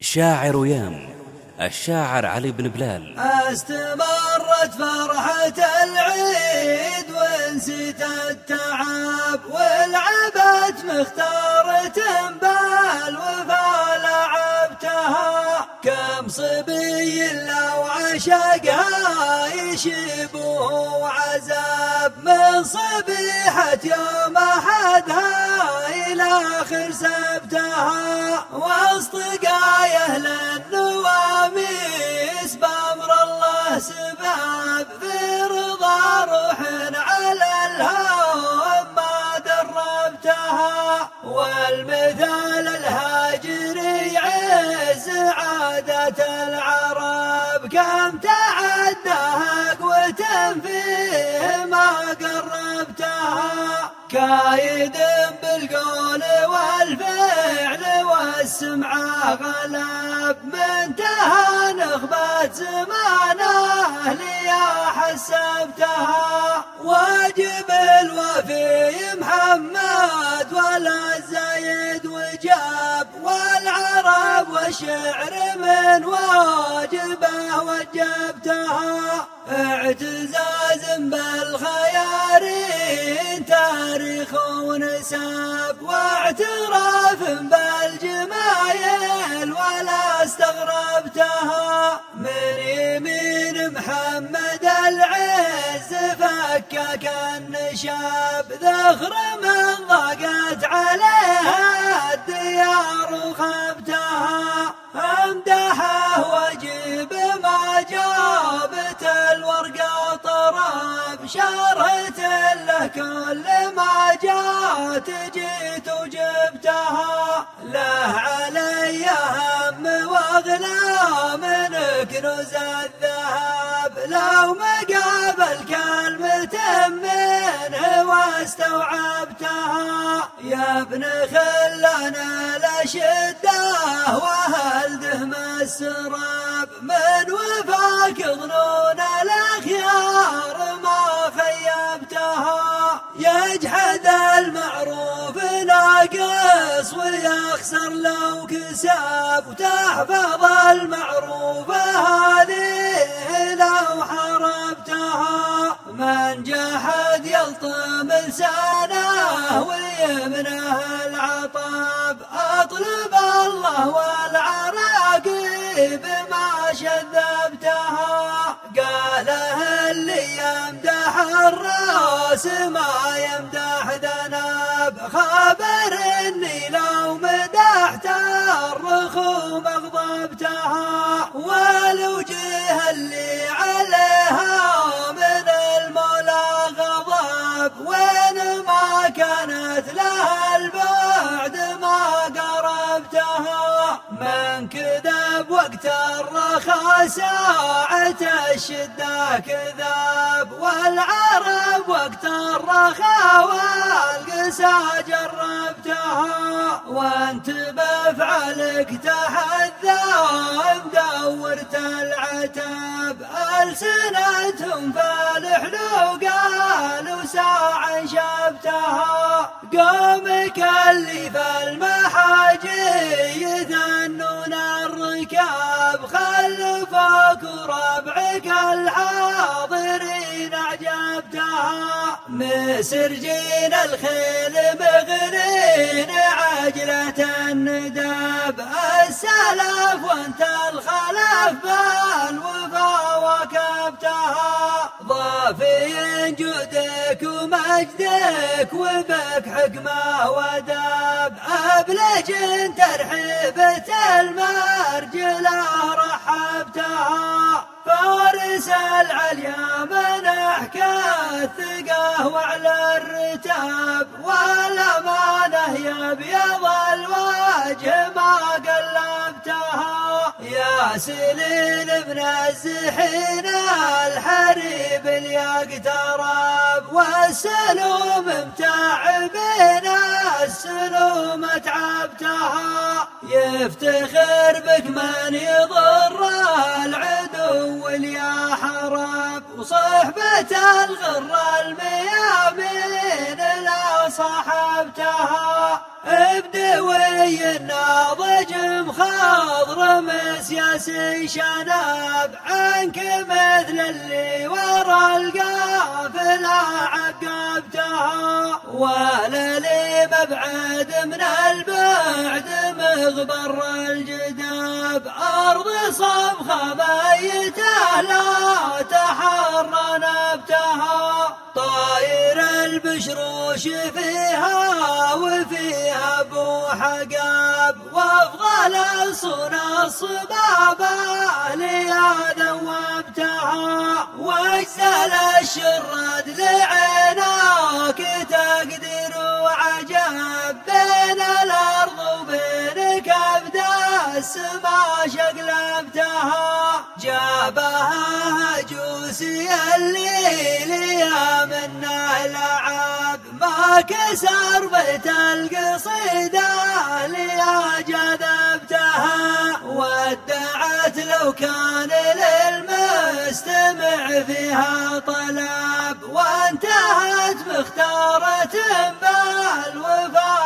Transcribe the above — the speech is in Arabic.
شاعر يام الشاعر علي بن بلال. استمرت فرحة العيد ونسيت التعب والعبت مختارة بالوفا لعبتها كم صبي لو عشقها يشبه عذاب من صبيحة يوم أحدها. إلى آخر سبتها وسط قايه للنواميس بأمر الله سباب في رضا روح على الهوى ما دربتها والمثال الهاجري عز عادة العرب كم تعدها قوة فيه ما قربتها. كايد بالقول والفعل والسمعة غلب منتهى نخبة زمانه لي حسبتها. واجب الوفي محمد ولا الزايد وجاب. والشعر من واجبه وجبتها. اعتزاز بالخيارين تاريخ ونسب واعتراف بالجمايل ولا استغربتها. من يمين محمد العز فكك النشاب ذخر من ضاقت عليها. واجب ما جابت الورقة طرب شرهة له كل ما جات جيت وجبتها له علي هم واغلى من كنوز الذهب. لو مقابل كلمة منه واستوعبتها يا ابن خلنا الأشدة وهل دهم السراب. من وفاك ظنون الأخيار ما خيبتها يجحد المعروف ناقص ويخسر لو كسب وتحفظ المعروف هذه لو حربتها من جحد يلطم لسانه ويمنه العطاب. أطلب الله والعراقيب ما شذبتها. قاله اللي يمدح الرأس ما يمدح ذنب. خبر لو مدحت الرخوم أغضبتها. وقت ساعة الشدة كذاب والعرب وقت الرخاء والقسى جربتها وانت بفعلك تحذى مدورت العتاب ألسنتهم فالحلو قالوا ساعة شبتها قومك اللي في الحاضرين أعجبتها مسرجين الخيل مغرين عجلة النداب. السلف وانت الخلف بالوفا وكبتها ضافي جودك ومجدك وبك حكمة وداب. أبلج ترحيبة المرجلة رحبتها فارس العليا منحك الثقة وعلى الرتاب والأمانة يا بيض الوجه ما قلبتها. يا سليل ابن الزحين الحريب اللي يقترب والسلوم متعبين السلوم تعبتها. يفتخر بك من يضر الغر الميامين لا صحبتها ابدوي الناضج مخاض رمس يا شناب عنك مثل اللي ورا القافلة عقبتها. ولا لي مبعد من البعد مغبر الجداب. أرض صبخة بيته لا تحر نبتها. طاير البشروش فيها وفيها ابو حقاب وأفضل الصنع الصبابة ليا ذوبتها وأجزل الشرد لعيناك تقدر وعجب بين الأرض وبين كبد السما شقلبتها جابها هجوسي الليل يا منه لعب ما كسر بيت القصيدة ليا جذبتها. ودعت لو كان للمستمع فيها طلب. وانتهت مختارة بالوفاء